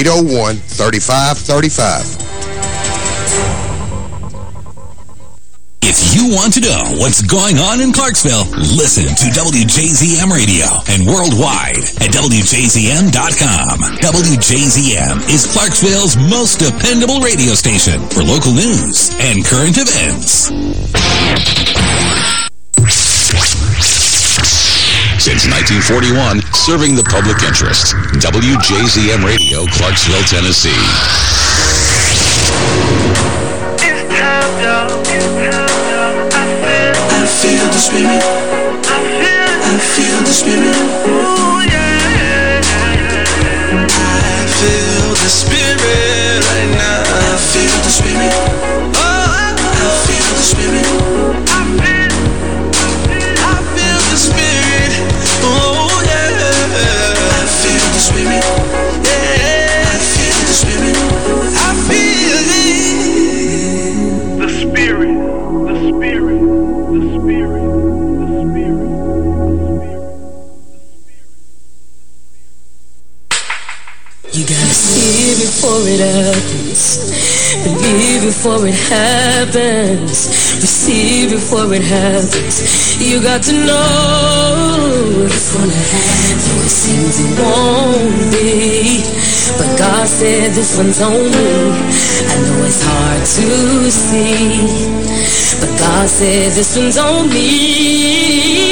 801-3535. If you want to know what's going on in Clarksville, listen to WJZM Radio and worldwide at WJZM.com. WJZM is Clarksville's most dependable radio station for local news and current events. Since 1941, serving the public interest. WJZM Radio, Clarksville, Tennessee. I feel the spirit. I feel the spirit. Ooh, yeah. Happens. Believe before it happens. Receive before it happens. You got to know it's gonna happen. It seems it won't be. But God said this one's on me. I know it's hard to see. But God said this one's on me.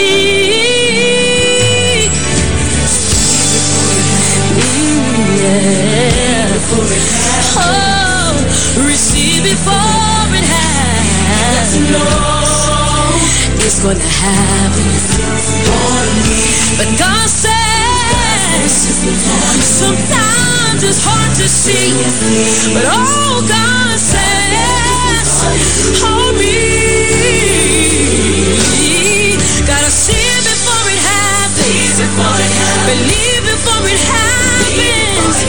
Yeah. Oh, receive before it happens. It's gonna happen. But God says sometimes it's hard to see. But oh, God says, hold me. Gotta see it before it happens. Believe before it happens.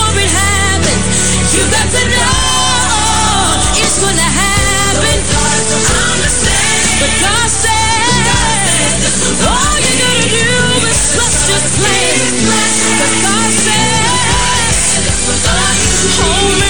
Before it happens. You got to know it's gonna happen. But God says, all you gotta do is trust your plan. But God says, hold me,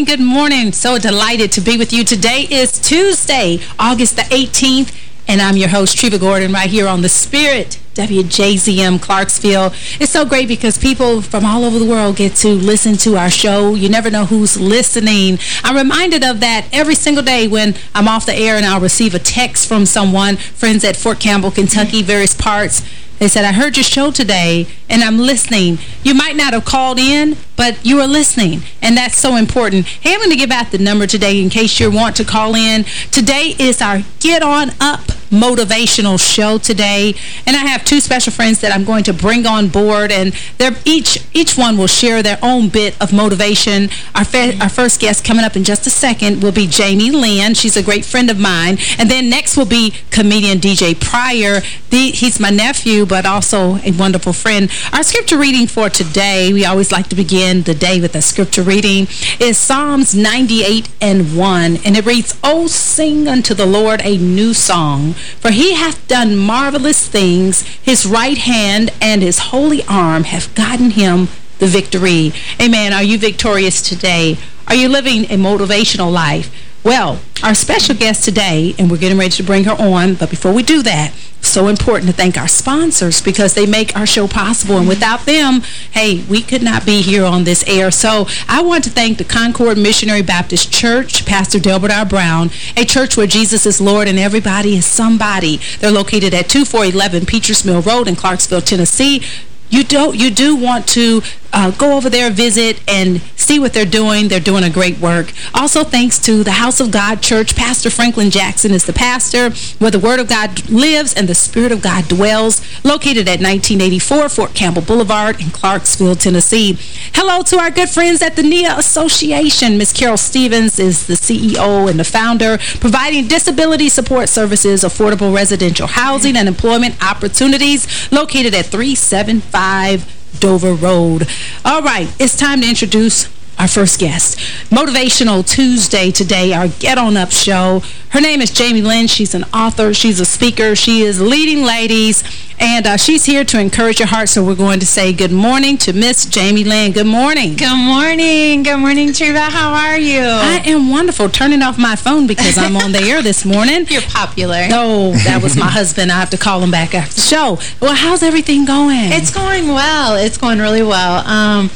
morning. Good morning. So delighted to be with you. Today is Tuesday, August the 18th. And I'm your host, Treva Gordon, right here on The Spirit, WJZM Clarksville. It's so great because people from all over the world get to listen to our show. You never know who's listening. I'm reminded of that every single day when I'm off the air and I'll receive a text from someone, friends at Fort Campbell, Kentucky, various parts, they said, I heard your show today, and I'm listening. You might not have called in, but you were listening, and that's so important. Hey, I'm going to give out the number today in case you want to call in. Today is our Get On Up motivational show today, and I have two special friends that I'm going to bring on board, and they're each each one will share their own bit of motivation. Our, our first guest coming up in just a second will be Jamie Lynn. She's a great friend of mine, and then next will be comedian DJ Pryor. The, he's my nephew, but also a wonderful friend. Our scripture reading for today, we always like to begin the day with a scripture reading, is Psalms 98 and 1. And it reads, Oh, sing unto the Lord a new song, for he hath done marvelous things. His right hand and his holy arm have gotten him the victory. Amen. Are you victorious today? Are you living a motivational life? Well, our special guest today, and we're getting ready to bring her on, but before we do that, so important to thank our sponsors because they make our show possible. And without them, hey, we could not be here on this air. So I want to thank the Concord Missionary Baptist Church, Pastor Delbert R. Brown, a church where Jesus is Lord and everybody is somebody. They're located at 2411 Peters Mill Road in Clarksville, Tennessee you don't you do want to uh, go over there, visit, and see what they're doing. They're doing a great work. Also, thanks to the House of God Church, Pastor Franklin Jackson is the pastor, where the Word of God lives and the Spirit of God dwells, located at 1984 Fort Campbell Boulevard in Clarksville, Tennessee. Hello to our good friends at the NIA Association. Miss Carol Stevens is the CEO and the founder, providing disability support services, affordable residential housing, and employment opportunities, located at 375 Dover Road. All right, it's time to introduce our first guest. Motivational Tuesday today, our Get On Up show. Her name is Jamie Lynn. She's an author. She's a speaker. She is leading ladies, and uh, she's here to encourage your heart. So we're going to say good morning to Miss Jamie Lynn. Good morning. Good morning. Good morning, Treva. How are you? I am wonderful. Turning off my phone because I'm on the air this morning. You're popular. No, that was my husband. I have to call him back after the show. Well, how's everything going? It's going well. It's going really well. Um,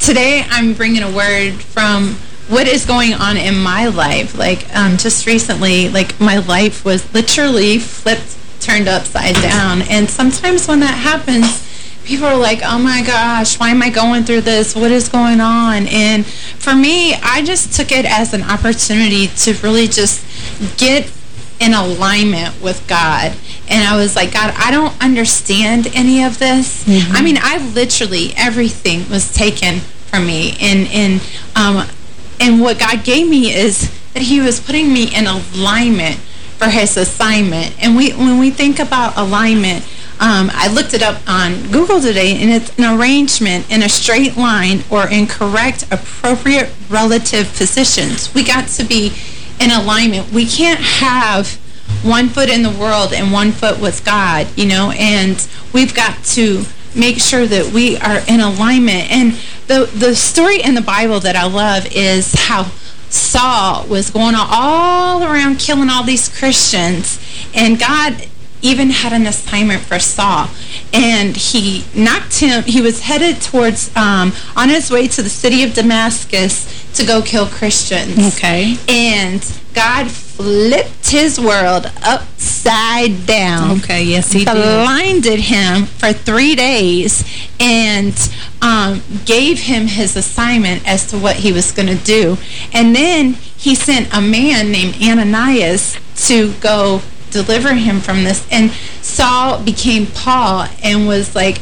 today I'm bringing a word from what is going on in my life. Like, um, just recently, like, my life was literally flipped, turned upside down. And sometimes when that happens, people are like, oh my gosh, why am I going through this? What is going on? And for me, I just took it as an opportunity to really just get in alignment with God. And I was like, God, I don't understand any of this. Mm -hmm. I mean, I literally, everything was taken from me. And, and, um, and what God gave me is that he was putting me in alignment for his assignment. And we when we think about alignment, um, I looked it up on Google today, and it's an arrangement in a straight line or in correct, appropriate relative positions. We got to be in alignment. We can't have one foot in the world and one foot with God, you know, and we've got to make sure that we are in alignment. And the, the story in the Bible that I love is how Saul was going all around killing all these Christians. And God even had an assignment for Saul. And he knocked him, he was headed towards, um, on his way to the city of Damascus to go kill Christians. Okay. And God flipped his world upside down. Okay, yes, he blinded did. him for three days and um, gave him his assignment as to what he was going to do. And then he sent a man named Ananias to go deliver him from this. And Saul became Paul and was like,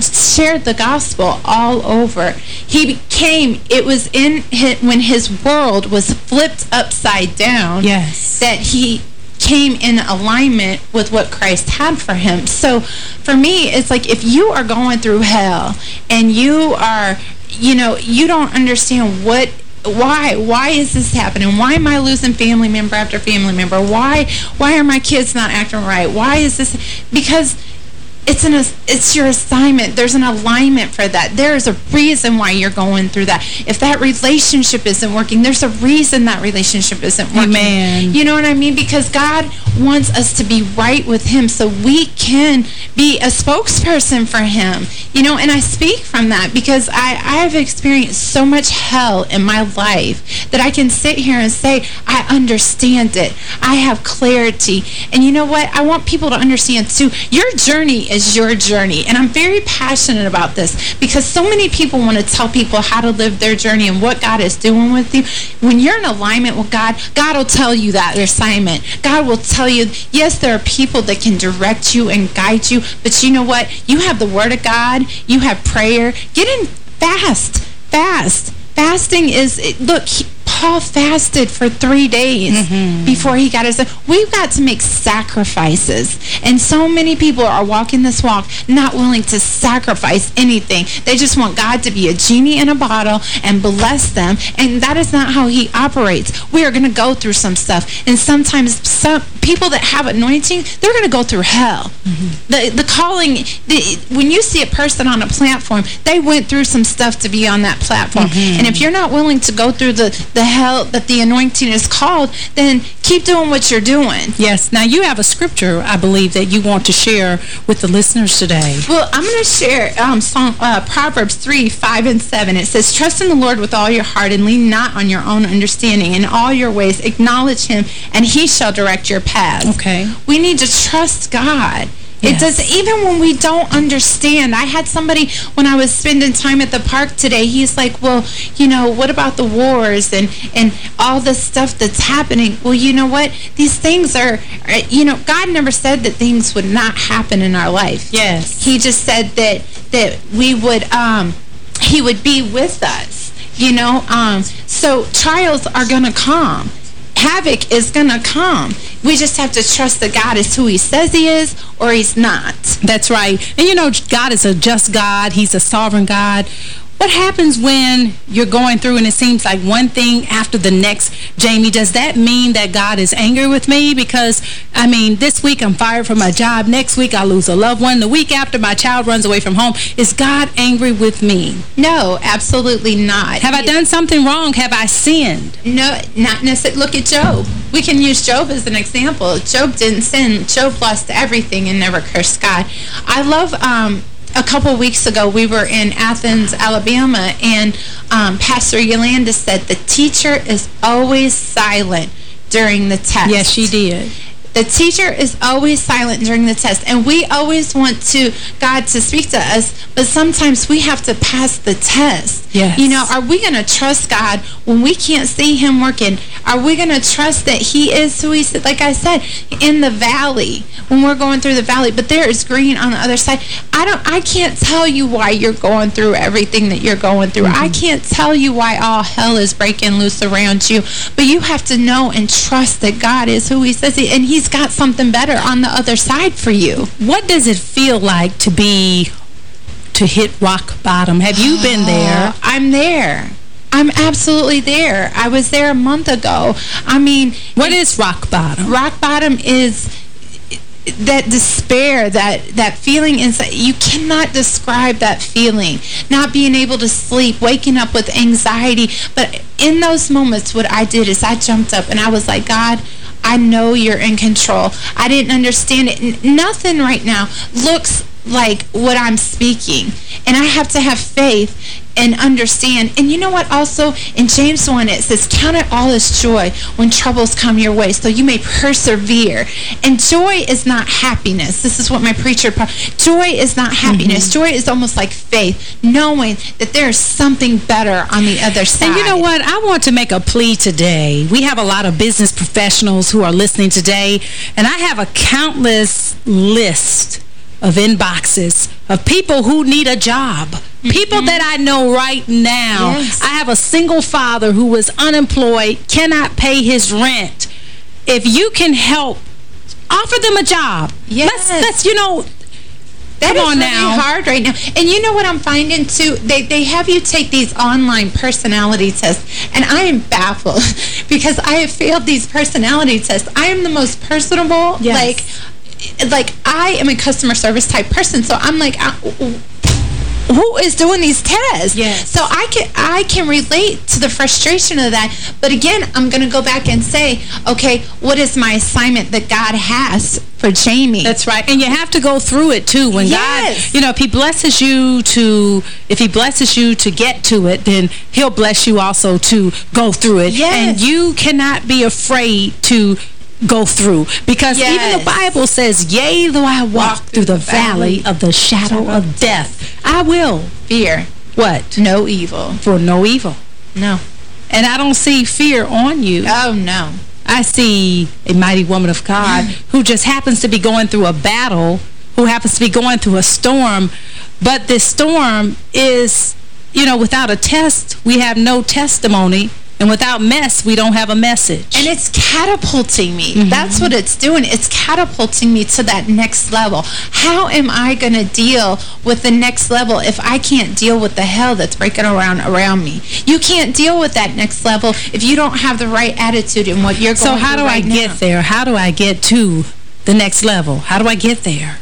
shared the gospel all over. He became, it was in his, when his world was flipped upside down yes. that he came in alignment with what Christ had for him. So for me, it's like if you are going through hell and you are, you know, you don't understand what why why is this happening? Why am i losing family member after family member? Why why are my kids not acting right? Why is this? Because it's an it's your assignment. There's an alignment for that. There is a reason why you're going through that. If that relationship isn't working, there's a reason that relationship isn't working. Amen. You know what I mean? Because God wants us to be right with him so we can be a spokesperson for him. You know, and I speak from that because I, I have experienced so much hell in my life that I can sit here and say, I understand it. I have clarity. And you know what? I want people to understand too, your journey is your journey. And I'm very passionate about this because so many people want to tell people how to live their journey and what God is doing with you. When you're in alignment with God, God will tell you that assignment. God will tell you, yes, there are people that can direct you and guide you, but you know what? You have the Word of God. You have prayer. Get in fast. Fast. Fasting is, look, Paul fasted for three days mm -hmm. before he got his... We've got to make sacrifices. And so many people are walking this walk not willing to sacrifice anything. They just want God to be a genie in a bottle and bless them. And that is not how he operates. We are going to go through some stuff. And sometimes some people that have anointing, they're going to go through hell. Mm -hmm. The the calling, the, when you see a person on a platform, they went through some stuff to be on that platform. Mm -hmm. And if you're not willing to go through the, the hell that the anointing is called, then keep doing what you're doing. Yes. Now, you have a scripture, I believe, that you want to share with the listeners today. Well, I'm going to share um, Song, uh, Proverbs 3, 5, and 7. It says, Trust in the Lord with all your heart and lean not on your own understanding. In all your ways acknowledge him, and he shall direct your paths. Okay. We need to trust God. It does, even when we don't understand. I had somebody, when I was spending time at the park today, he's like, well, you know, what about the wars and, and all the stuff that's happening? Well, you know what? These things are, are, you know, God never said that things would not happen in our life. Yes. He just said that, that we would, um, he would be with us, you know? Um, so trials are going to come havoc is going to come. We just have to trust that God is who he says he is or he's not. That's right. And you know, God is a just God. He's a sovereign God. What happens when you're going through and it seems like one thing after the next, Jamie? Does that mean that God is angry with me? Because, I mean, this week I'm fired from my job. Next week I lose a loved one. The week after my child runs away from home. Is God angry with me? No, absolutely not. Have I done something wrong? Have I sinned? No, not necessarily. Look at Job. We can use Job as an example. Job didn't sin. Job lost everything and never cursed God. I love... Um, a couple weeks ago, we were in Athens, Alabama, and um, Pastor Yolanda said the teacher is always silent during the test. Yes, she did. The teacher is always silent during the test, and we always want to God to speak to us, but sometimes we have to pass the test. Yes. You know, are we going to trust God when we can't see him working? Are we going to trust that he is who he said? Like I said, in the valley, when we're going through the valley, but there is green on the other side. I don't. I can't tell you why you're going through everything that you're going through. Mm -hmm. I can't tell you why all hell is breaking loose around you, but you have to know and trust that God is who he says he, and he's got something better on the other side for you. What does it feel like to be to hit rock bottom? Have you been oh, there? I'm there. I'm absolutely there. I was there a month ago. I mean... What is rock bottom? Rock bottom is that despair, that that feeling inside, you cannot describe that feeling. Not being able to sleep, waking up with anxiety. But in those moments, what I did is I jumped up and I was like, God, I know you're in control. I didn't understand it. Nothing right now looks like what I'm speaking. And I have to have faith and understand. And you know what also? In James 1, it says, Count it all as joy when troubles come your way, so you may persevere. And joy is not happiness. This is what my preacher... Joy is not happiness. Mm -hmm. Joy is almost like faith, knowing that there is something better on the other side. And you know what? I want to make a plea today. We have a lot of business professionals who are listening today, and I have a countless list of inboxes of people who need a job. Mm -hmm. People that I know right now. Yes. I have a single father who was unemployed, cannot pay his rent. If you can help, offer them a job. Yes. Let's, let's you know, that Come on really now. hard right now. And you know what I'm finding, too? They, they have you take these online personality tests. And I am baffled because I have failed these personality tests. I am the most personable. Yes. Like, like I am a customer service type person, so I'm like, I, who is doing these tests? Yes. So I can I can relate to the frustration of that. But again, I'm going to go back and say, okay, what is my assignment that God has for Jamie? That's right. And you have to go through it too. When Yes. God, you know, if he blesses you to, if he blesses you to get to it, then he'll bless you also to go through it. Yes. And you cannot be afraid to go through because even the Bible says, yea, though I walk through the valley of the shadow of death, I will. fear, What? no evil. For no evil. No. And I don't see fear on you. Oh no. I see a mighty woman of God mm-hmm. who just happens to be going through a battle, who happens to be going through a storm, but this storm is, you know, without a test, we have no testimony, and without mess, we don't have a message. And it's catapulting me. Mm-hmm. That's what it's doing. It's catapulting me to that next level. How am I going to deal with the next level if I can't deal with the hell that's breaking around around me? You can't deal with that next level if you don't have the right attitude in what you're going so how do through I right get now. there? How do I get to the next level? How do I get there?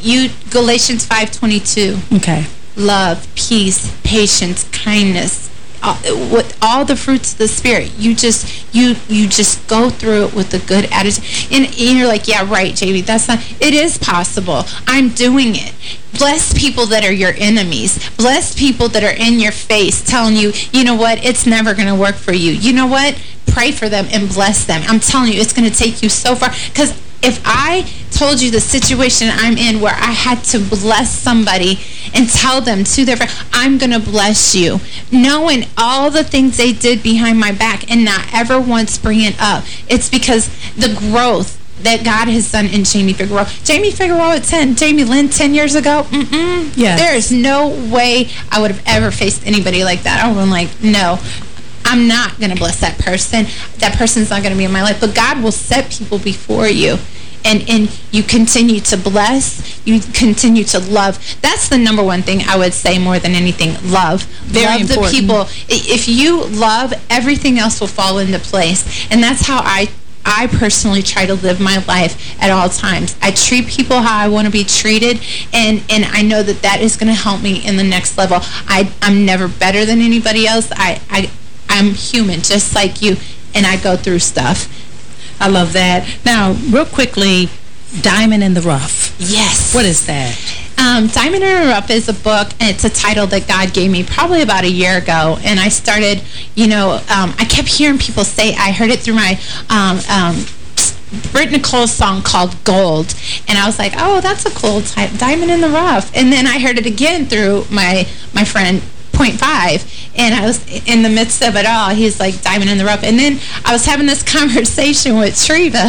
You Galatians 5:22. Okay. love, peace, patience, kindness, all, what all the fruits of the spirit. You just you you just go through it with a good attitude, and, and you're like, yeah, right, Jamie. That's not. It is possible. I'm doing it. Bless people that are your enemies. Bless people that are in your face, telling you, you know what, it's never going to work for you. You know what? Pray for them and bless them. I'm telling you, it's going to take you so far because if I told you the situation I'm in where I had to bless somebody and tell them to their friend, I'm going to bless you, knowing all the things they did behind my back and not ever once bring it up, it's because the growth that God has done in Jamie Figueroa. Jamie Figueroa at 10, Jamie Lynn 10 years ago, mm-mm. Yes. There is no way I would have ever faced anybody like that. I would have been like, no. I'm not going to bless that person. That person's not going to be in my life. But God will set people before you. And, and you continue to bless. You continue to love. That's the number one thing I would say more than anything. Love. Very love important. the people. If you love, everything else will fall into place. And that's how I I personally try to live my life at all times. I treat people how I want to be treated, and, and I know that that is going to help me in the next level. I, I'm never better than anybody else. I, I, I'm human, just like you, and I go through stuff. I love that. Now, real quickly, Diamond in the Rough. Yes. What is that? Um, Diamond in the Rough is a book, and it's a title that God gave me probably about a year ago. And I started, you know, um, I kept hearing people say, I heard it through my um, um, Britt Nicole's song called Gold. And I was like, oh, that's a cool type, Diamond in the Rough. And then I heard it again through my, my friend Point Five, and I was in the midst of it all. He's like diamond in the rough, and then I was having this conversation with Treva,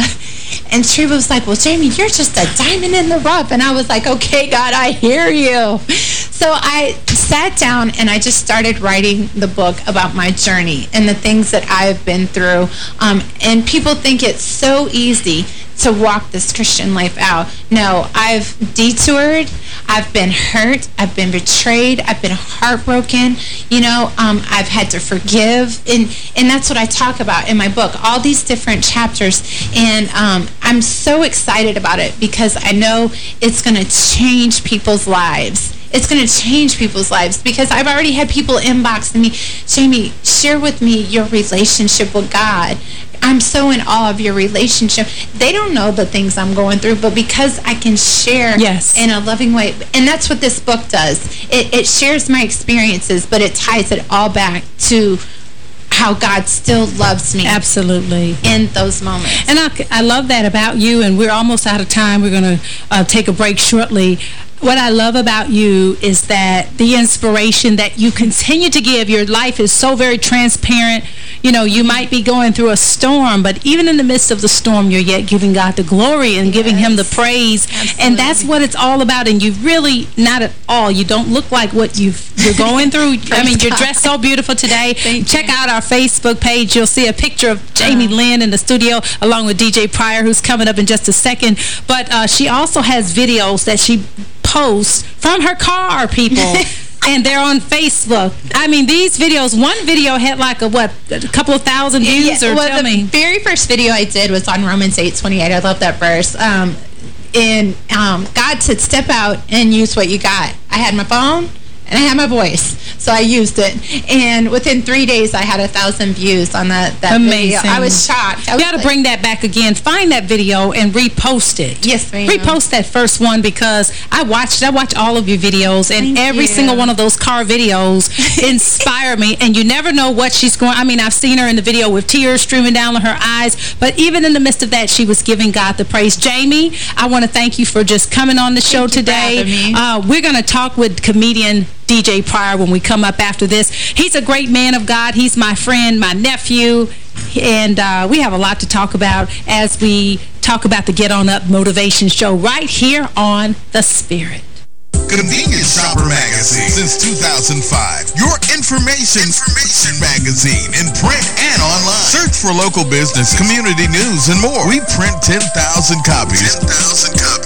and Treva was like, "Well, Jamie, you're just a diamond in the rough," and I was like, "Okay, God, I hear you." So I sat down and I just started writing the book about my journey and the things that I've been through. Um, and people think it's so easy to walk this Christian life out. No, I've detoured, I've been hurt, I've been betrayed, I've been heartbroken, you know, um, I've had to forgive, and, and that's what I talk about in my book, all these different chapters, and um, I'm so excited about it because I know it's going to change people's lives. It's going to change people's lives because I've already had people inbox me, Jamie, share with me your relationship with God. I'm so in awe of your relationship. They don't know the things I'm going through, but because I can share Yes. in a loving way, and that's what this book does. It, it shares my experiences, but it ties it all back to how God still loves me Absolutely. in those moments. And I, I love that about you, and we're almost out of time. We're going to uh, take a break shortly. What I love about you is that the inspiration that you continue to give, your life is so very transparent. You know, you might be going through a storm, but even in the midst of the storm, you're yet giving God the glory and giving him the praise. Absolutely. And that's what it's all about. And you really, not at all, you don't look like what you've, you're going through. I mean, you're dressed so beautiful today. Check out our Facebook page. You'll see a picture of Jamie Lynn in the studio along with DJ Pryor, who's coming up in just a second. But uh, she also has videos that she posts from her car, people. and they're on Facebook. I mean, these videos, one video had like a, what, a couple of thousand views? or well, the me. very first video I did was on Romans 8:28. I love that verse. Um, and um, God said, step out and use what you got. I had my phone and I had my voice, so I used it. And within three days, I had a thousand views on that, that Amazing. video. I was shocked. I You got to like- bring that back again. Find that video and repost it. Yes, ma'am. Repost that first one because I watched I watched all of your videos and Thank every you. single one of those car videos inspire me. And you never know what she's going. I mean, I've seen her in the video with tears streaming down her eyes, but even in the midst of that, she was giving God the praise. Jamie, I want to thank you for just coming on the show for today. Uh, we're going to talk with comedian DJ Pryor when we come up after this. He's a great man of God. He's my friend, my nephew, and uh, we have a lot to talk about as we talk about the Get On Up Motivation Show right here on The Spirit. Convenience Shopper Magazine since 2005. Your information, information magazine in print and online. Search for local business, community news, and more. We print 10,000 copies. 10,000 copies.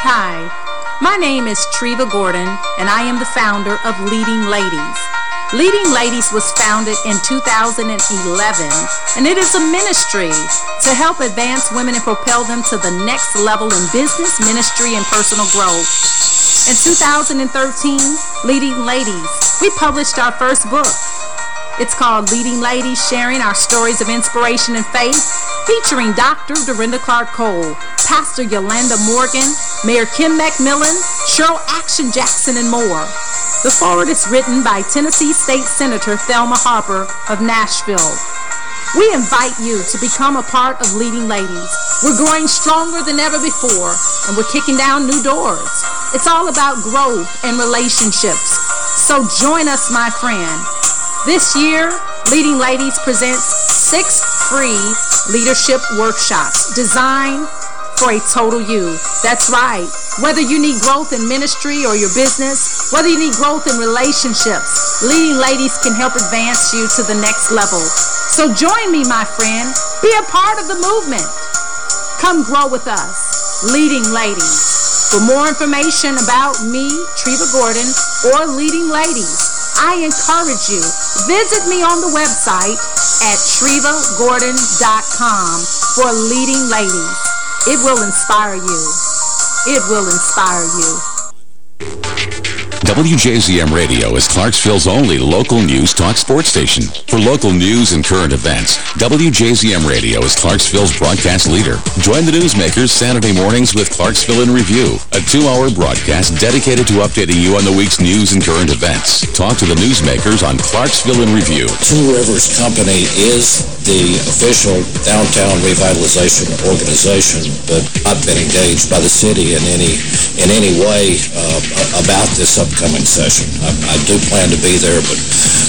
Hi, my name is Treva Gordon, and I am the founder of Leading Ladies. Leading Ladies was founded in 2011, and it is a ministry to help advance women and propel them to the next level in business, ministry, and personal growth. In 2013, Leading Ladies, we published our first book. It's called Leading Ladies, sharing our stories of inspiration and faith, featuring Dr. Dorinda Clark Cole, Pastor Yolanda Morgan, Mayor Kim McMillan, Cheryl Action Jackson, and more. The forward is written by Tennessee State Senator Thelma Harper of Nashville. We invite you to become a part of Leading Ladies. We're growing stronger than ever before, and we're kicking down new doors. It's all about growth and relationships. So join us, my friend. This year, Leading Ladies presents six free leadership workshops designed for a total you. That's right. Whether you need growth in ministry or your business, whether you need growth in relationships, Leading Ladies can help advance you to the next level. So join me, my friend. Be a part of the movement. Come grow with us, Leading Ladies. For more information about me, Treva Gordon, or Leading Ladies, I encourage you, visit me on the website at trevagordon.com for Leading Ladies. It will inspire you. It will inspire you. WJZM Radio is Clarksville's only local news talk sports station. For local news and current events, WJZM Radio is Clarksville's broadcast leader. Join the newsmakers Saturday mornings with Clarksville in Review, a two-hour broadcast dedicated to updating you on the week's news and current events. Talk to the newsmakers on Clarksville in Review. Two Rivers Company is the official downtown revitalization organization, but I've been engaged by the city in any in any way uh, about this upcoming session. I, I do plan to be there, but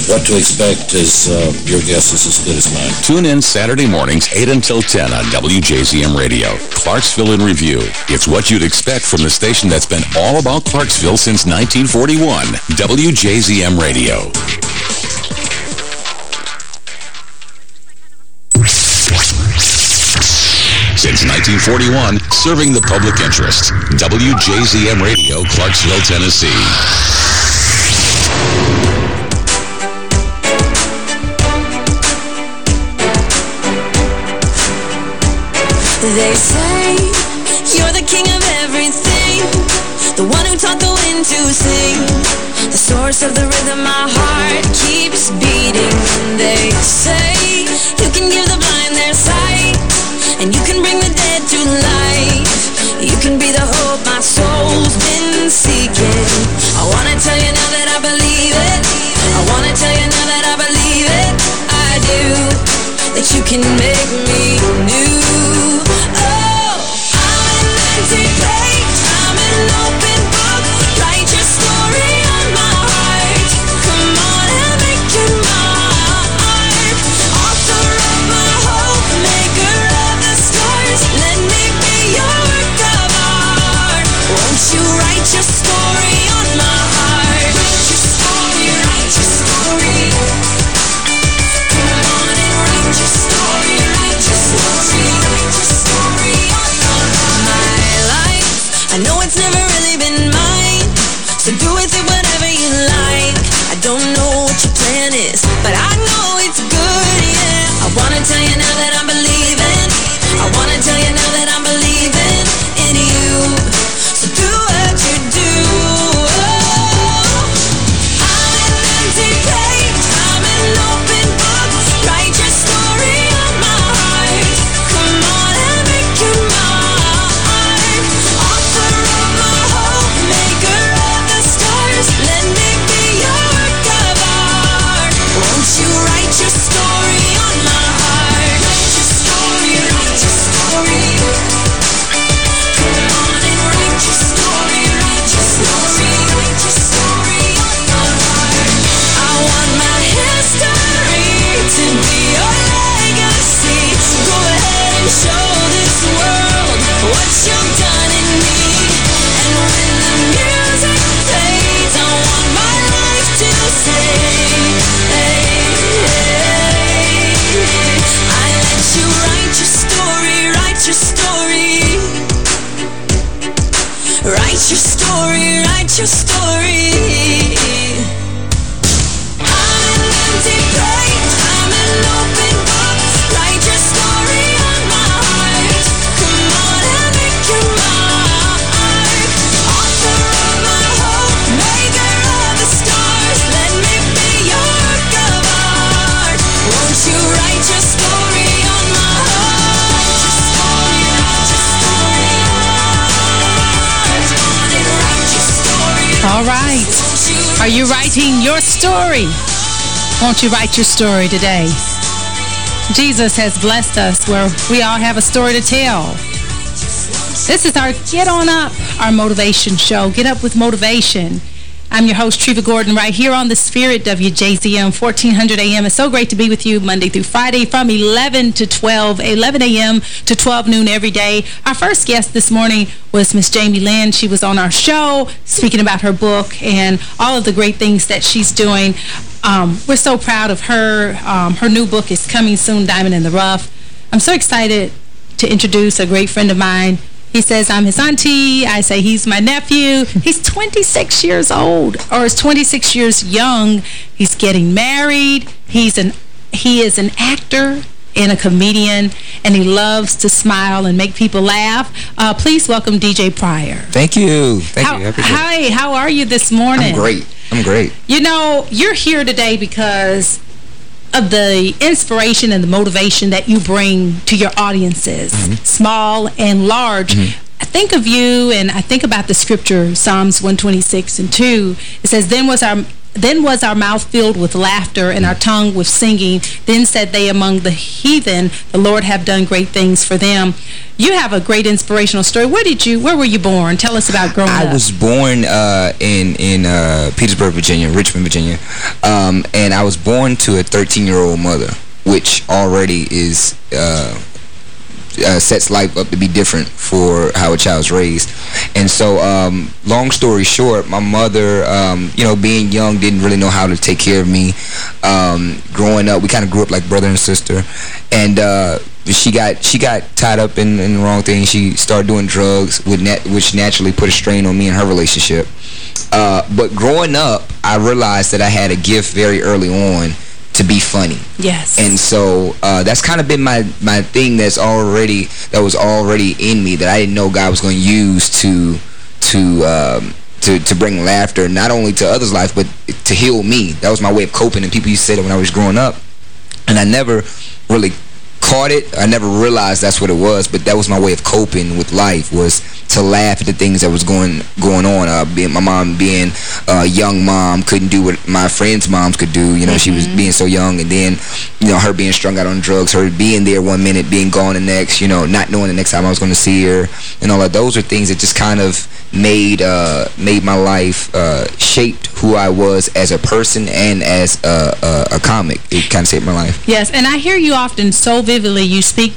what to expect is uh, your guess is as good as mine. Tune in Saturday mornings 8 until 10 on WJZM Radio. Clarksville in Review. It's what you'd expect from the station that's been all about Clarksville since 1941. WJZM Radio. 1941, serving the public interest. WJZM Radio, Clarksville, Tennessee. They say you're the king of everything, the one who taught the wind to sing, the source of the rhythm my heart keeps beating. They say writing your story? Won't you write your story today? Jesus has blessed us where we all have a story to tell. This is our Get On Up, our motivation show. Get Up with Motivation. I'm your host, Treva Gordon, right here on The Spirit, WJZM, 1400 AM. It's so great to be with you Monday through Friday from 11 to 12, 11 a.m. to 12 noon every day. Our first guest this morning was Miss Jamie Lynn. She was on our show speaking about her book and all of the great things that she's doing. Um, we're so proud of her. Um, her new book is coming soon, Diamond in the Rough. I'm so excited to introduce a great friend of mine. He says I'm his auntie. I say he's my nephew. He's 26 years old, or is 26 years young. He's getting married. He's an he is an actor and a comedian, and he loves to smile and make people laugh. Uh, please welcome DJ Pryor. Thank you. Thank How, you. I appreciate it. hi, how are you this morning? I'm great. I'm great. You know, you're here today because of the inspiration and the motivation that you bring to your audiences, Mm-hmm. small and large. I think of you and I think about the scripture, Psalms 126 and 2. It says, Then was our then was our mouth filled with laughter and our tongue with singing. Then said they among the heathen, the Lord have done great things for them. You have a great inspirational story. Where did you, where were you born? Tell us about growing up. I was born uh, in in uh, Petersburg, Virginia, Richmond, Virginia, um, and I was born to a 13-year-old mother, which already is uh, uh, sets life up to be different for how a child's raised. And so, um, long story short, my mother, um, you know, being young, didn't really know how to take care of me. Um, growing up, we kind of grew up like brother and sister, and uh, she got she got tied up in, in the wrong thing. She started doing drugs, with nat which naturally put a strain on me and her relationship. Uh, but growing up, I realized that I had a gift very early on to be funny. yes. And so uh, that's kind of been my, my thing that's already, that was already in me that I didn't know God was going to use to, to, um, to, to bring laughter, not only to others' life, but to heal me. That was my way of coping. And people used to say that when I was growing up. And I never really caught it. I never realized that's what it was, but that was my way of coping with life was to laugh at the things that was going going on. Uh, being my mom being a young mom couldn't do what my friends' moms could do. You know, she was being so young, and then you know her being strung out on drugs, her being there one minute, being gone the next. You know, not knowing the next time I was going to see her, and all that. Those are things that just kind of made uh, made my life uh, shaped who I was as a person and as a, a, a comic. It kind of saved my life. Yes, and I hear you often so vividly. You speak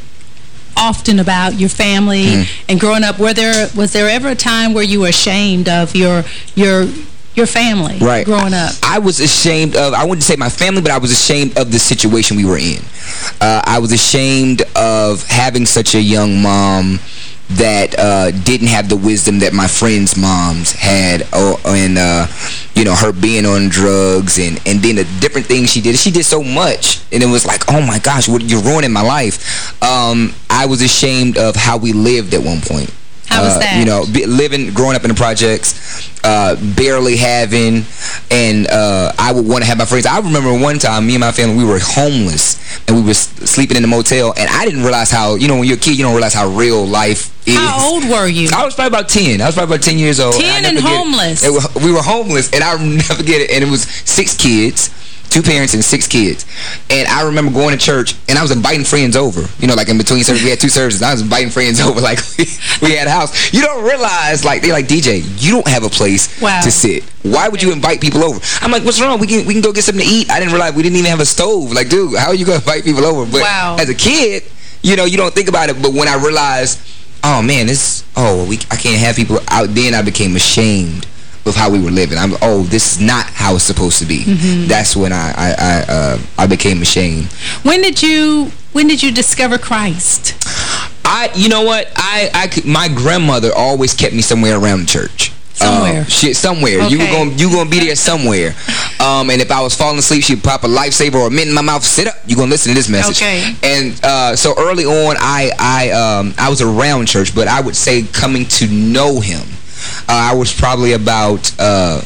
often about your family Mm-hmm. and growing up. Were there was there ever a time where you were ashamed of your your your family right. growing up? I, was ashamed of, I wouldn't say my family, but I was ashamed of the situation we were in. Uh, I was ashamed of having such a young mom that uh, didn't have the wisdom that my friends' moms had, or, and uh, you know her being on drugs, and and then the different things she did. She did so much, and it was like, oh my gosh, what you're ruining my life. Um, I was ashamed of how we lived at one point. How was Uh, that? You know, living, growing up in the projects, uh, barely having, and uh, I would want to have my friends. I remember one time, me and my family, we were homeless, and we were sleeping in the motel, and I didn't realize how, you know, when you're a kid, you don't realize how real life is. How old were you? I was probably about 10. I was probably about 10 years old. 10 I never and forget it. homeless. It wa- we were homeless, and I'll never get it. And it was six kids, two parents and six kids. And I remember going to church, and I was inviting friends over. You know, like in between services, we had two services. I was inviting friends over like we, we had a house. You don't realize, like, they're like, DJ, you don't have a place Wow. to sit. Why would you invite people over? I'm like, what's wrong? We can we can go get something to eat. I didn't realize we didn't even have a stove. Like, dude, how are you going to invite people over? But Wow. as a kid, you know, you don't think about it. But when I realized, oh, man, this, oh, we, I can't have people out, then I became ashamed of how we were living. I'm, oh, this is not how it's supposed to be. Mm-hmm. That's when I, I, I, uh, I became ashamed. When did you when did you discover Christ? I, you know what? I, I could, my grandmother always kept me somewhere around church. Somewhere. Shit, somewhere. You were gonna you gonna be there somewhere. Um, and if I was falling asleep, she'd pop a lifesaver or a mint in my mouth. Sit up. You gonna listen to this message. Okay. And uh, so early on, I I um I was around church, but I would say coming to know him, uh, I was probably about uh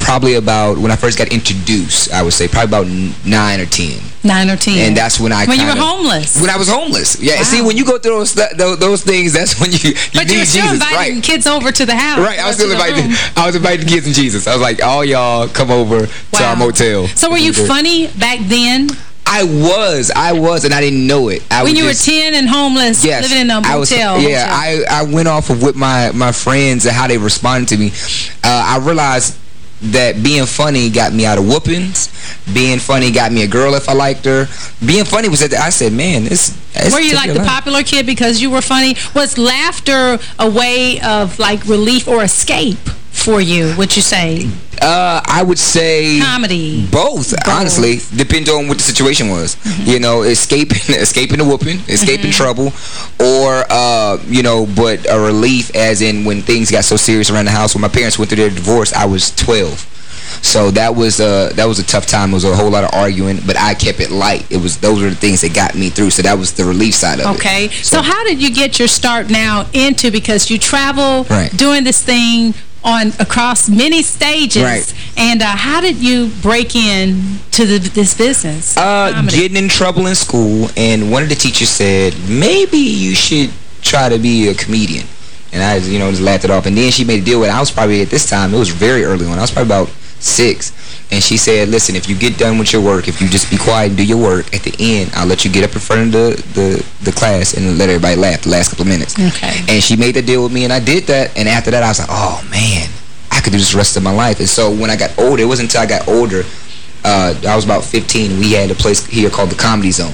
probably about when I first got introduced. I would say probably about nine or ten. Nine or ten. And that's when I When you were homeless. When I was homeless. Yeah, Wow. see, when you go through those, th those, those things, that's when you, you but need you were still Jesus. inviting Right. kids over to the house. Right, I was still inviting. I was inviting kids and Jesus. I was like, all y'all come over to our motel. So were you funny back then? I was, I was, and I didn't know it. I when you just, were 10 and homeless, Yes, living in a I was- yeah, hotel. I, I went off of what my, my friends and how they responded to me. Uh, I realized that being funny got me out of whoopings. Being funny got me a girl if I liked her. Being funny was that I said, man, this. this Were you like the life. popular kid because you were funny? Was laughter a way of like relief or escape for you, would you say? Uh, I would say Comedy. both, honestly. Depends on what the situation was. Mm-hmm. You know, escaping escaping the whooping, escaping trouble, or uh, you know, but a relief as in when things got so serious around the house. When my parents went through their divorce, I was 12. So that was uh that was a tough time. It was a whole lot of arguing, but I kept it light. It was those were the things that got me through. So that was the relief side of it. Okay. So, how did you get your start now into because you travel Right. doing this thing on across many stages Right. and uh, how did you break in to the, this business? Uh, Comedy. getting in trouble in school, and one of the teachers said, maybe you should try to be a comedian. And I, you know, just laughed it off. And then she made a deal with it. I was probably, at this time, it was very early on. I was probably about six. And she said, listen, if you get done with your work, if you just be quiet and do your work, at the end, I'll let you get up in front of the, the, the class and let everybody laugh the last couple of minutes. Okay. And she made the deal with me, and I did that. And after that, I was like, oh, man, I could do this the rest of my life. And so when I got older, it wasn't until I got older, uh, I was about 15, we had a place here called the Comedy Zone.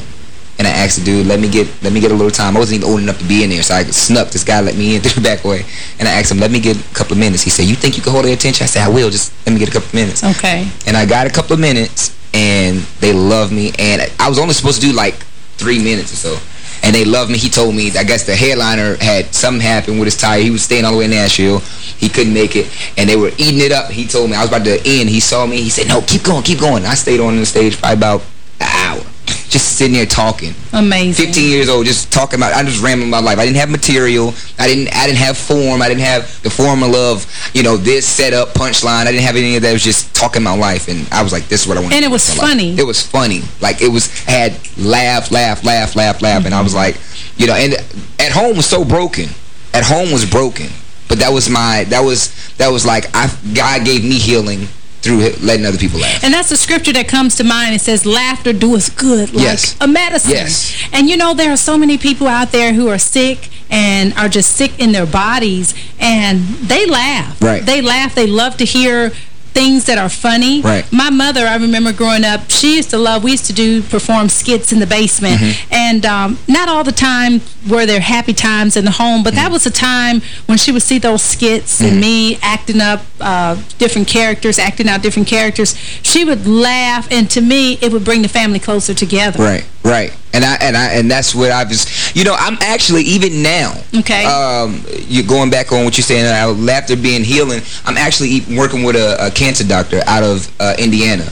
And I asked the dude, let me get let me get a little time. I wasn't even old enough to be in there, so I snuck. This guy let me in through the back way. And I asked him, let me get a couple of minutes. He said, you think you can hold their attention? I said, I will. Just let me get a couple of minutes. Okay. And I got a couple of minutes, and they loved me. And I was only supposed to do like three minutes or so. And they loved me. He told me, I guess the headliner had something happen with his tire. He was staying all the way in Nashville. He couldn't make it. And they were eating it up. He told me, I was about to end. He saw me. He said, no, keep going, keep going. I stayed on the stage probably about an hour. Just sitting there talking. Amazing. 15 years old, just talking about, I just rambling my life. I didn't have material. I didn't I didn't have form. I didn't have the formula of, you know, this setup, punchline. I didn't have any of that. It was just talking my life. And I was like, this is what I want to And it was my life. funny. It was funny. Like, it was, I had laugh, laugh, laugh, laugh, laugh. And I was like, you know, and at home was so broken. At home was broken. But that was my, that was, that was like, I, God gave me healing through letting other people laugh. And that's the scripture that comes to mind. It says, laughter doeth good like Yes. a medicine. Yes. And you know, there are so many people out there who are sick and are just sick in their bodies and they laugh. Right. They laugh. They love to hear things that are funny. Right. My mother, I remember growing up, she used to love, we used to do, perform skits in the basement. Mm-hmm. And um, not all the time were there happy times in the home, but Mm-hmm. that was a time when she would see those skits and me acting up uh, different characters, acting out different characters. She would laugh, and to me, it would bring the family closer together. Right, right. And I and I and that's what I was you know, I'm actually even now Okay. um you're going back on what you're saying about laughter being healing. I'm actually working with a, a cancer doctor out of uh, Indiana.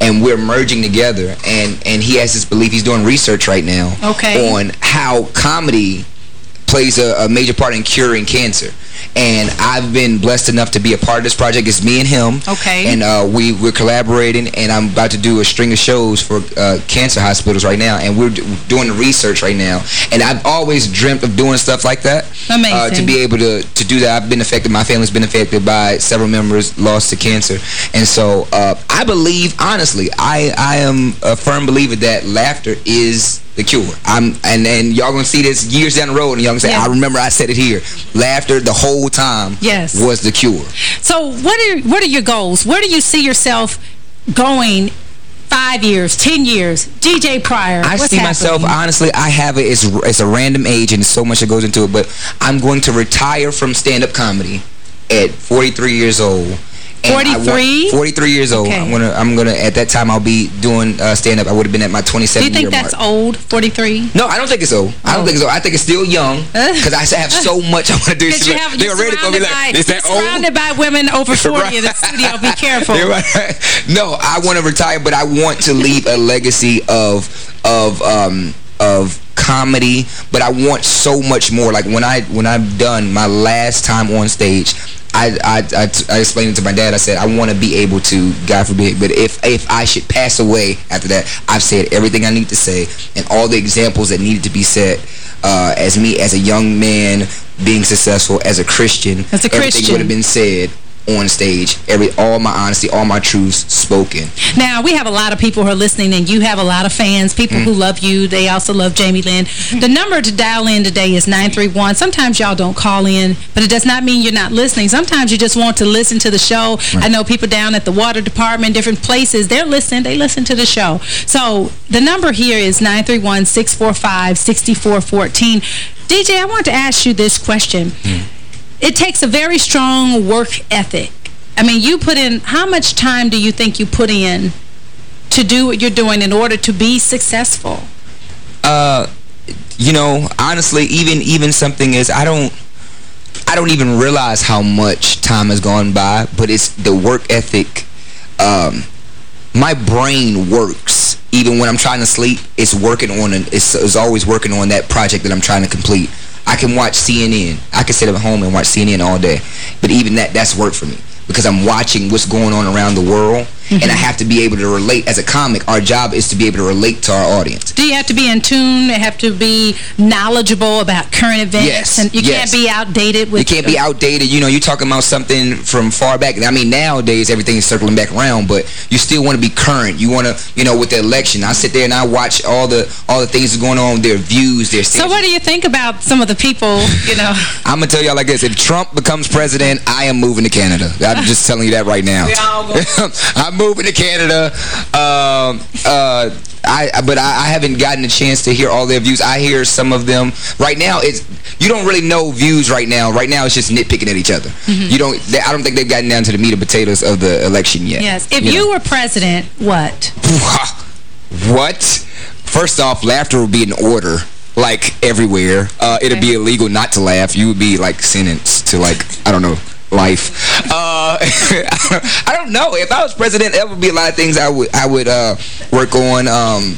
And we're merging together and and he has this belief he's doing research right now Okay. on how comedy plays a, a major part in curing cancer. And I've been blessed enough to be a part of this project. It's me and him. Okay. And uh, we, we're collaborating, and I'm about to do a string of shows for uh, cancer hospitals right now, and we're d- doing the research right now. And I've always dreamt of doing stuff like that. Uh, to be able to, to do that, I've been affected. My family's been affected by several members lost to cancer. And so uh, I believe, honestly, I, I am a firm believer that laughter is the cure. I'm and and y'all gonna see this years down the road, and y'all gonna say, Yeah. "I remember I said it here." Laughter the whole time Yes. was the cure. So what are what are your goals? Where do you see yourself going five years, ten years? DJ Pryor, I see myself honestly. I have it. It's it's a random age, and so much that goes into it. But I'm going to retire from stand up comedy at 43 years old, And I want- 43? 43 years old. Okay. I'm gonna. I'm gonna. At that time, I'll be doing uh, stand up. I would have been at my 27 Do you think that's mark. old, 43? No, I don't think it's old. I don't Oh. think it's old. I think it's still young because I have so much I want to do. Because you have, They're already gonna be surrounded like, by, is that old? surrounded by women over 40 Right. in the studio. Be careful. Right. No, I want to retire, but I want to leave a legacy of of um of comedy, but I want so much more. Like when I when I'm done my last time on stage, I I, I, I explained it to my dad. I said I want to be able to, God forbid, but if if I should pass away after that, I've said everything I need to say and all the examples that needed to be set. Uh, as me, as a young man, being successful, as a Christian, As a everything Christian. would have been said on stage. Every all my honesty, all my truths spoken. Now, we have a lot of people who are listening, and you have a lot of fans, people who mm. love you. They also love Jamie Lynn. The number to dial in today is 931. Sometimes y'all don't call in, but it does not mean you're not listening. Sometimes you just want to listen to the show. I know people down at the water department, different places, they're listening. They listen to the show. So the number here is 931-645-6414. DJ, I want to ask you this question. Hmm. It takes a very strong work ethic. I mean, you put in, how much time do you think you put in to do what you're doing in order to be successful? Uh, you know, honestly, even even something is I don't I don't even realize how much time has gone by, but it's the work ethic. Um, my brain works even when I'm trying to sleep. It's working on it's, it's always working on that project that I'm trying to complete. I can watch CNN. I can sit at home and watch CNN all day, but even that that's work for me. Because I'm watching what's going on around the world, and I have to be able to relate. As a comic, our job is to be able to relate to our audience. Do you have to be in tune? Have to be knowledgeable about current events? Yes, And you yes. can't be outdated with... You can't be outdated. You know, you're talking about something from far back. I mean, nowadays, everything's circling back around, but you still want to be current. You want to, you know, with the election, I sit there and I watch all the all the things that's going on, their views, their So what do you think about some of the people, you know? I'm going to tell y'all like this. If Trump becomes president, I am moving to Canada. I'm just telling you that right now. I'm moving to Canada. Um, uh, I, but I, I haven't gotten a chance to hear all their views. I hear some of them. Right now, it's you don't really know views right now. Right now, it's just nitpicking at each other. You don't. They, I don't think they've gotten down to the meat and potatoes of the election yet. Yes. If You you, know. were president, what? what? First off, laughter would be in order, like everywhere. Uh, it'd be illegal not to laugh. You would be like sentenced to like I don't know life. Uh, I don't know. If I was president, there would be a lot of things I would I would uh, work on. Um,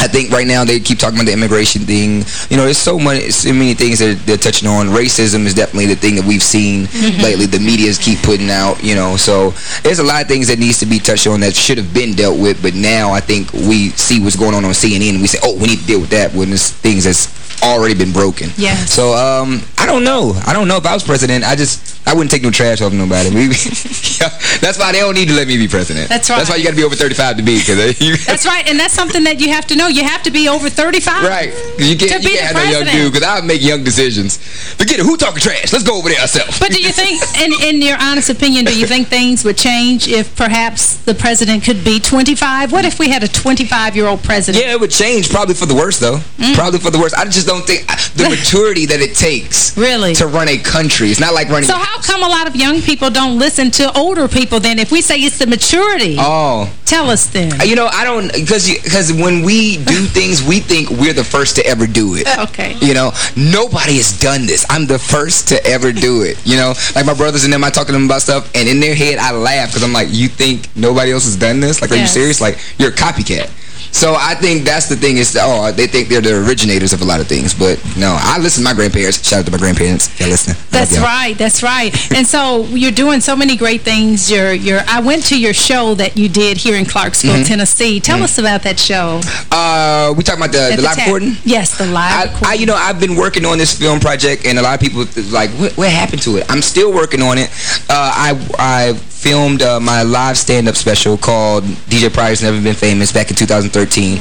I think right now they keep talking about the immigration thing. You know, there's so many, so many things that they're touching on. Racism is definitely the thing that we've seen lately. The media's keep putting out, you know. So there's a lot of things that needs to be touched on that should have been dealt with. But now I think we see what's going on on CNN and we say, oh, we need to deal with that when there's things that's already been broken. Yeah. So um, I don't know. I don't know if I was president. I just I wouldn't take no trash off nobody. Yeah, that's why they don't need to let me be president. That's right. That's why you got to be over 35 to be. Cause you, That's right, and that's something that you have to know. You have to be over 35. Right. You can't, To you be can't the have no young dude because I make young decisions. Forget it. Who talking trash? Let's go over there ourselves. But do you think, in, in your honest opinion, do you think things would change if perhaps the president could be 25? What if we had a 25-year-old president? Yeah, it would change probably for the worse, though. Mm. Probably for the worse. I just don't think the maturity that it takes Really? to run a country. It's not like running. So how come a lot of young people don't listen to older people then? If we say it's the maturity, Oh. tell us then. You know, I don't, because because when we do things, we think we're the first to ever do it. Okay. You know, nobody has done this. I'm the first to ever do it. You know, like my brothers and them, I talk to them about stuff, and in their head, I laugh because I'm like, you think nobody else has done this? Like, are Yes. you serious? Like, you're a copycat. So I think that's the thing is, oh, they think they're the originators of a lot of things. But no, I listen to my grandparents. Shout out to my grandparents. Yeah, listen. That's right. That's right. and so you're doing so many great things. You're, you're. I went to your show that you did here in Clarksville, Mm-hmm. Tennessee. Tell us about that show. Uh, we talking about the, At the live recording? Yes, the live I, recording. I, you know, I've been working on this film project, and a lot of people like, what, what happened to it? I'm still working on it. Uh, I I filmed uh, my live stand-up special called DJ Pryor's Never Been Famous back in 2013,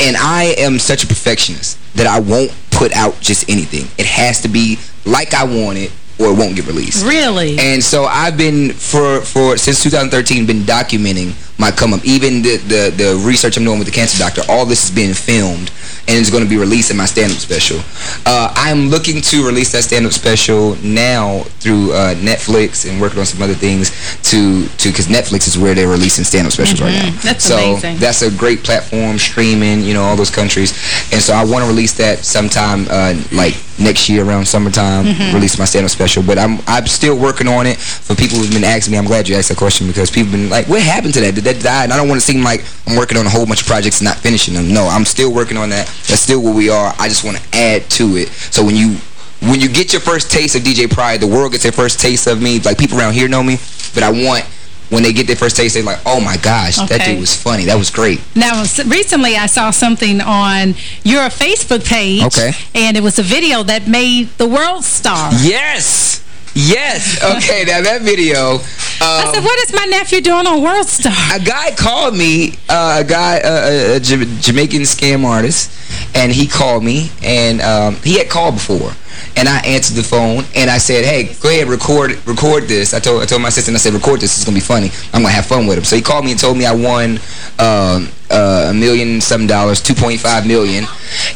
and I am such a perfectionist that I won't put out just anything. It has to be like I want it, or it won't get released. Really? And so I've been for for since 2013 been documenting my come up. Even the the the research I'm doing with the cancer doctor, all this is being filmed and it's going to be released in my stand-up special. Uh, I'm looking to release that stand-up special now through uh, Netflix and working on some other things to to because Netflix is where they're releasing stand-up specials right now. Mm-hmm. That's so amazing. that's a great platform, streaming, you know, all those countries. And so I want to release that sometime uh, like next year around summertime, Mm-hmm. release my stand-up special. But I'm I'm still working on it. For people who've been asking me, I'm glad you asked that question because people have been like, what happened to that? Did that die? And I don't want to seem like I'm working on a whole bunch of projects and not finishing them. No, I'm still working on that. That's still where we are. I just want to add to it. So when you when you get your first taste of DJ Pryor, the world gets their first taste of me. Like people around here know me, but I want when they get their first taste, they're like, oh my gosh, that dude was funny. That was great. Now, recently I saw something on your Facebook page. Okay. And it was a video that made the world star. Yes. Yes. Okay, now that video, I um, said, what is my nephew doing on World Star? a guy called me, uh, a guy, uh, a, a Jamaican scam artist, and he called me, and um, he had called before. And I answered the phone, and I said, hey, go ahead, record record this. I told I told my assistant, I said, record this. It's going to be funny. I'm going to have fun with him. So he called me and told me I won um, uh, a million some dollars, 2.5 million.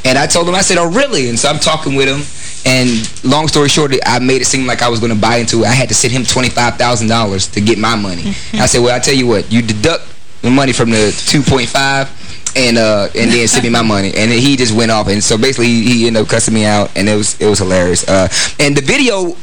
And I told him, I said, oh, really? And so I'm talking with him. And long story short, I made it seem like I was going to buy into it. I had to send him $25,000 to get my money. I said, well, I tell you what, you deduct the money from the 2.5 and uh and then send me my money and then he just went off and so basically he, he ended up cussing me out and it was it was hilarious uh and the video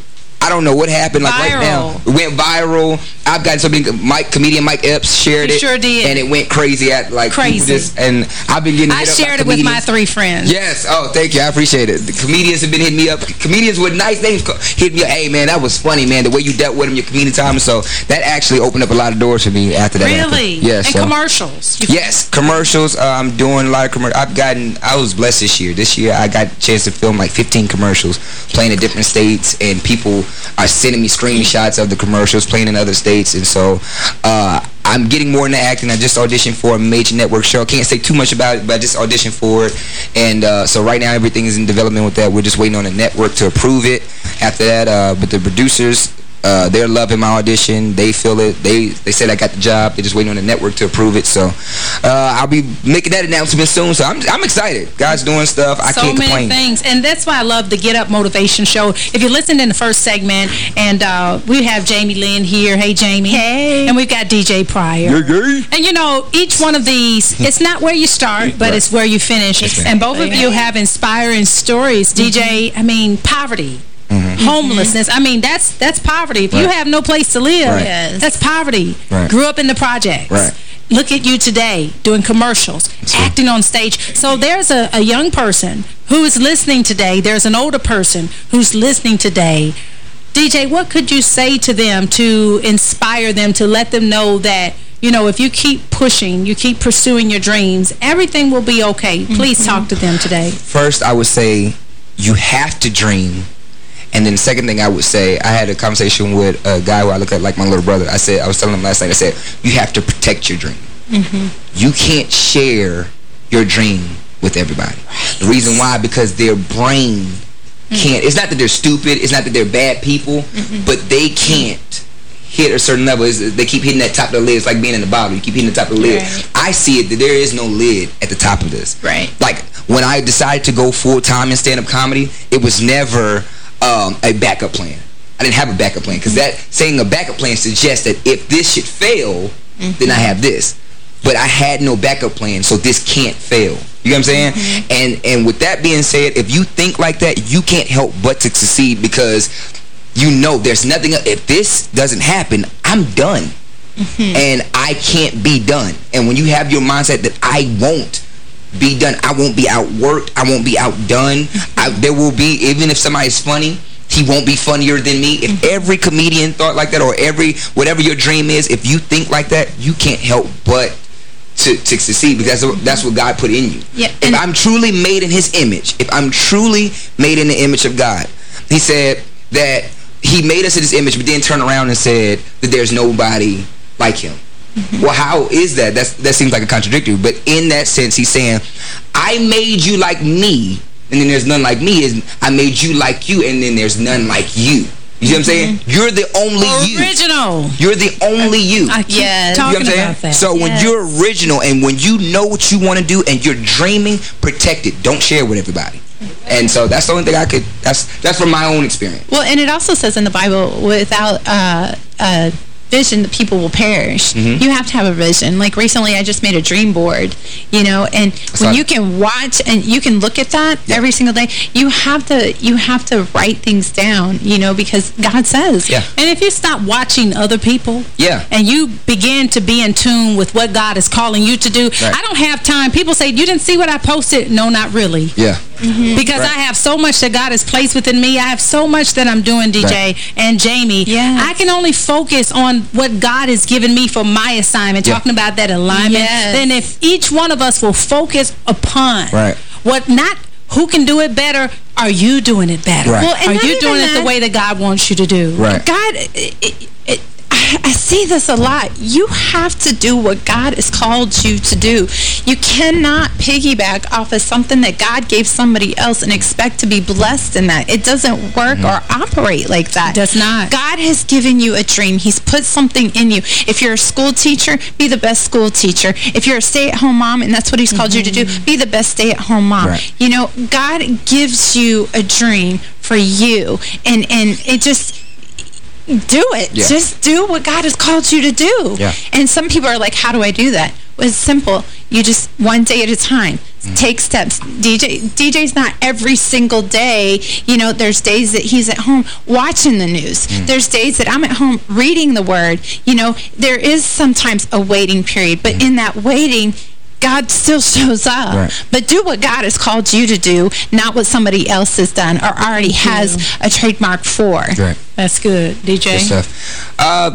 I don't know what happened like right now it went viral I've got something Mike comedian Mike Epps shared He it sure did. and it went crazy at like Crazy. just and I've been getting I hit up by shared it with my three friends. Yes. Oh, thank you. I appreciate it. The comedians have been hitting me up. Comedians with nice names hit me up. Hey, man, that was funny, man. The way you dealt with them, your comedian time. So that actually opened up a lot of doors for me after that. Really? Yes. And so- commercials. Yes, commercials. Uh, I'm doing a lot of commercials. I've gotten, I was blessed this year. This year, I got a chance to film like 15 commercials, playing in different states, and people are sending me screenshots of the commercials, playing in other states, and so uh, I'm getting more into acting. I just auditioned for a major network show. I can't say too much about it, but I just auditioned for it, and uh, so right now everything is in development with that. We're just waiting on the network to approve it. After that, uh, but the producers uh, they're loving my audition. They feel it. They they said I got the job. They're just waiting on the network to approve it. So uh, I'll be making that announcement soon. So I'm I'm excited. God's doing stuff. I so can't complain. So many things and that's why I love the Get Up Motivation Show if you listened in the first segment and uh, we have Jamie Lynn here hey Jamie hey and we've got DJ Pryor and you know each one of these it's not where you start but Right. it's where you finish and both of you have inspiring stories DJ I mean poverty Mm-hmm. homelessness I mean that's that's poverty if you have no place to live Right. Yes. that's poverty Right. grew up in the projects Right. look at you today doing commercials, acting on stage. So there's a, a young person who is listening today. There's an older person who's listening today. DJ, what could you say to them to inspire them, to let them know that, you know, if you keep pushing, you keep pursuing your dreams, everything will be okay. Please talk to them today. First, I would say you have to dream. And then the second thing I would say, I had a conversation with a guy who I look at like my little brother. I said, I was telling him last night, I said, you have to protect your dream. Mm-hmm. You can't share your dream with everybody. The reason why, because their brain mm. can't, it's not that they're stupid, it's not that they're bad people, but they can't hit a certain level. It's- they keep hitting that top of the lid. It's like being in the bottle. You keep hitting the top of the lid. Right. I see it that there is no lid at the top of this. Right. Like, when I decided to go full-time in stand-up comedy, it was never um, a backup plan. I didn't have a backup plan because mm-hmm. that saying a backup plan suggests that if this should fail, mm-hmm. then I have this. But I had no backup plan, so this can't fail. You know what I'm saying? Mm-hmm. And and with that being said, if you think like that, you can't help but to succeed because you know there's nothing. If this doesn't happen, I'm done and I can't be done. And when you have your mindset that I won't be done, I won't be outworked, I won't be outdone, I, there will be, even if somebody's funny, he won't be funnier than me. If mm-hmm. every comedian thought like that or every, whatever your dream is, if you think like that, you can't help but to, to succeed because that's, that's what God put in you. Yeah, if I'm truly made in his image, if I'm truly made in the image of God, he said that he made us in his image, but then turned around and said that there's nobody like him. Well, how is that? That's, that seems like a contradictory. But in that sense, he's saying, I made you like me, and then there's none like me. Is I made you like you, and then there's none like you. You You see what I'm saying? You're the only you. Original. You're the only you. I keep Yes. You know what I'm saying? about that. So when you're original and when you know what you want to do and you're dreaming, protect it. Don't share it with everybody. And so that's the only thing I could, that's that's from my own experience. Well, and it also says in the Bible, without uh, uh, vision, the people will perish. Mm-hmm. You have to have a vision. Like recently, I just made a dream board, you know, and when you can watch and you can look at that Yeah. every single day, you have to you have to write things down, you know, because God says. Yeah. And if you stop watching other people Yeah. and you begin to be in tune with what God is calling you to do, Right. I don't have time. People say, you didn't see what I posted? No, not really. Yeah. Mm-hmm. Because Right. I have so much that God has placed within me. I have so much that I'm doing, DJ Right. and Jamie. Yes. I can only focus on what God has given me for my assignment, Yeah. talking about that alignment. Yes. Then if each one of us will focus upon Right. what not who can do it better, are you doing it better? Right. Well, are you even doing it the way that God wants you to do? Right. God, it, it, it, I, I see this a lot. You have to do what God has called you to do. You cannot piggyback off of something that God gave somebody else and expect to be blessed in that. It doesn't work or operate like that. It does not. God has given you a dream. He's put something in you. If you're a school teacher, be the best school teacher. If you're a stay-at-home mom, and that's what he's called you to do, mm-hmm. be the best stay-at-home mom. Right. You know, God gives you a dream for you. And, and it just do it. Yeah. Just do what God has called you to do. Yeah. And some people are like, how do I do that? Well, it's simple. You just one day at a time. Mm. Take steps. DJ DJ's not every single day. You know, there's days that he's at home watching the news. Mm. There's days that I'm at home reading the word. You know, there is sometimes a waiting period, but in that waiting, God still shows up. Right. But do what God has called you to do, not what somebody else has done or already has a trademark for. Right. That's good, DJ. Good stuff. Uh,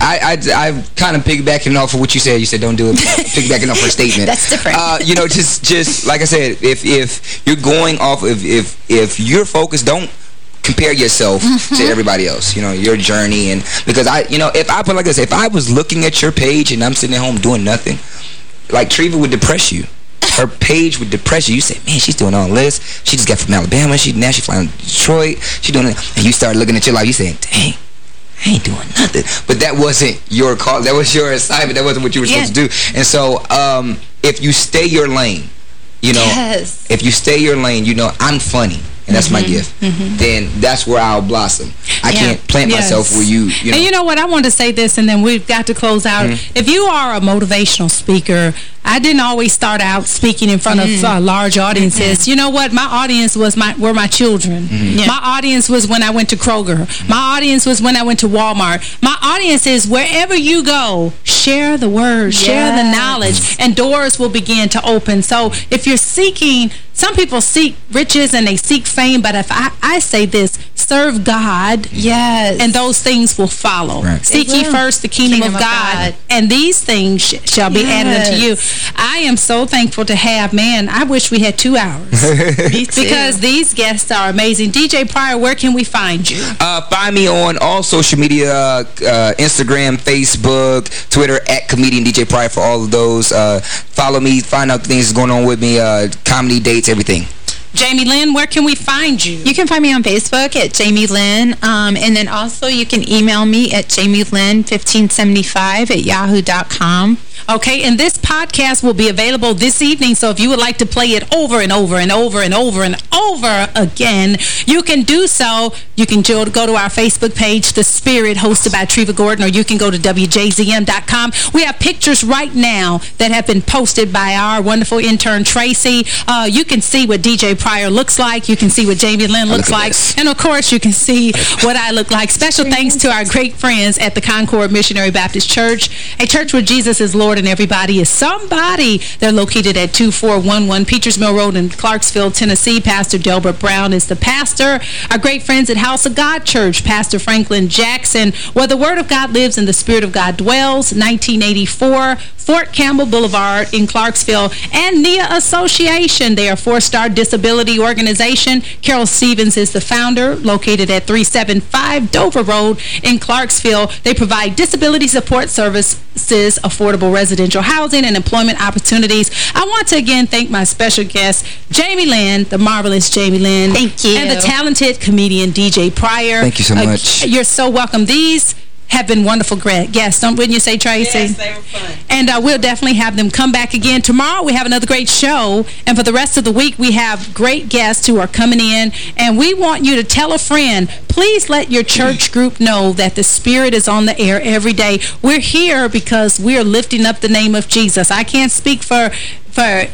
I, I, I kind of piggybacking off of what you said. You said don't do it. piggybacking off her statement. That's different. Uh, you know, just, just like I said, if, if you're going off, if, if, if you're focused, don't compare yourself Mm-hmm. to everybody else, you know, your journey. And because I, you know, if I put like this, if I was looking at your page and I'm sitting at home doing nothing, like Treva would depress you. Her page would depress you. You say, man, she's doing all this. She just got from Alabama. She Now she's flying to Detroit. She doing it. And you start looking at your life. You say, dang, I ain't doing nothing. But that wasn't your call. That was your assignment. That wasn't what you were supposed to do. And so um, if you stay your lane, you know, Yes. if you stay your lane, you know, I'm funny. And that's my gift. Then that's where I'll blossom. I can't plant Yes. myself where you, you know. And you know what? I want to say this, and then we've got to close out. Mm-hmm. If you are a motivational speaker, I didn't always start out speaking in front Mm-hmm. of uh, large audiences. You know what? My audience was my were my children. Mm-hmm. Yeah. My audience was when I went to Kroger. My audience was when I went to Walmart. My audience is wherever you go, share the word, share the knowledge, and doors will begin to open. So if you're seeking, some people seek riches and they seek fame, but if I, I say this, serve God Yes. and those things will follow. Right. Seek They ye first the kingdom, Kingdom of, of God, God. and these things sh shall be added unto you. I am so thankful to have, man, I wish we had two hours. Because these guests are amazing. DJ Pryor, where can we find you? Uh, find me on all social media, uh, Instagram, Facebook, Twitter, at Comedian DJ Pryor for all of those. Uh, follow me, find out things going on with me, uh, comedy dates, everything. Jamie Lynn, where can we find you? You can find me on Facebook at Jamie Lynn. Um, and then also you can email me at jamielynn1575 at yahoo.com. Okay, and this podcast will be available this evening, so if you would like to play it over and over and over and over and over again, you can do so. You can go to our Facebook page, The Spirit, hosted by Treva Gordon, or you can go to WJZM.com. We have pictures right now that have been posted by our wonderful intern, Tracy. Uh, you can see what DJ Pryor looks like. You can see what Jamie Lynn looks look like. this. And, of course, you can see what I look like. Special thanks to our great friends at the Concord Missionary Baptist Church, a church where Jesus is Lord and everybody is somebody. They're located at 2411 Peachers Mill Road in Clarksville, Tennessee. Pastor Delbert Brown is the pastor. Our great friends at House of God Church, Pastor Franklin Jackson, where the Word of God lives and the Spirit of God dwells, 1984 Fort Campbell Boulevard in Clarksville, and NIA Association. They are a four-star disability organization. Carol Stevens is the founder, located at 375 Dover Road in Clarksville. They provide disability support services, affordable residential housing, and employment opportunities. I want to again thank my special guest, Jamie Lynn, the marvelous Jamie Lynn. Thank you. And the talented comedian DJ Pryor. Thank you so Uh, much. you're so welcome. These have been wonderful guests. Don't, wouldn't you say, Tracy? Yes, they were fun. And uh, we'll definitely have them come back again. Tomorrow we have another great show. And for the rest of the week, we have great guests who are coming in. And we want you to tell a friend, please let your church group know that the Spirit is on the air every day. We're here because we're lifting up the name of Jesus. I can't speak for for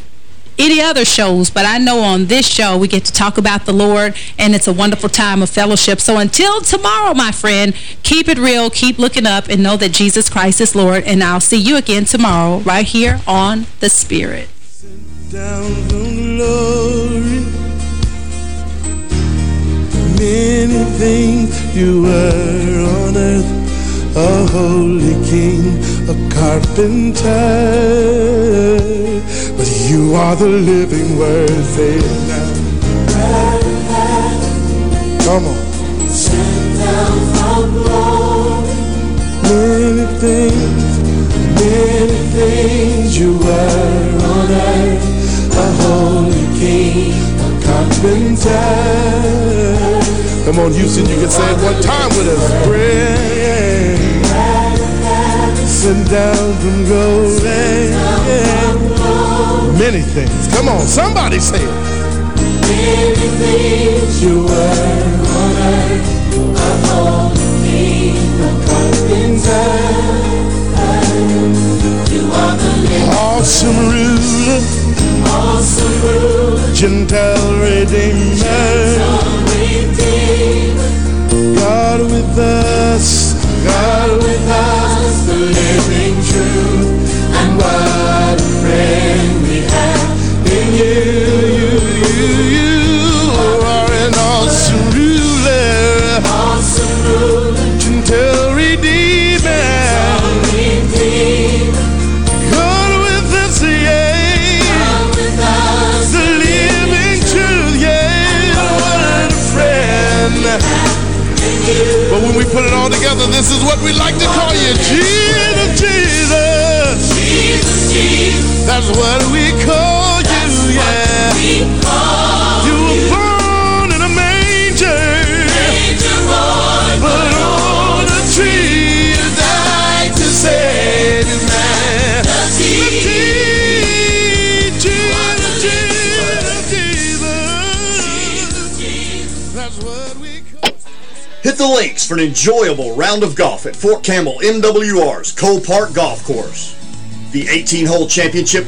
any other shows, but I know on this show we get to talk about the Lord, and it's a wonderful time of fellowship. So until tomorrow, my friend, keep it real, keep looking up, and know that Jesus Christ is Lord. And I'll see you again tomorrow right here on The Spirit. Many you were on earth, a holy king, a carpenter. But you are the living word, it now. Come on. Many things, many things you were on earth, a holy king, a carpenter. Come on, Houston, you can say it one time with us. Bread, sent down from glory. Many things. Come on, somebody say it. Many things you were on earth, a holy king, a carpenter. You are the awesome ruler, awesome ruler, gentle redeemer, God with us, God with us, the living truth, and what what we like to call you. Jesus, Jesus. Jesus, Jesus. That's what we the links for an enjoyable round of golf at Fort Campbell MWR's Cole Park Golf Course. The 18-hole championship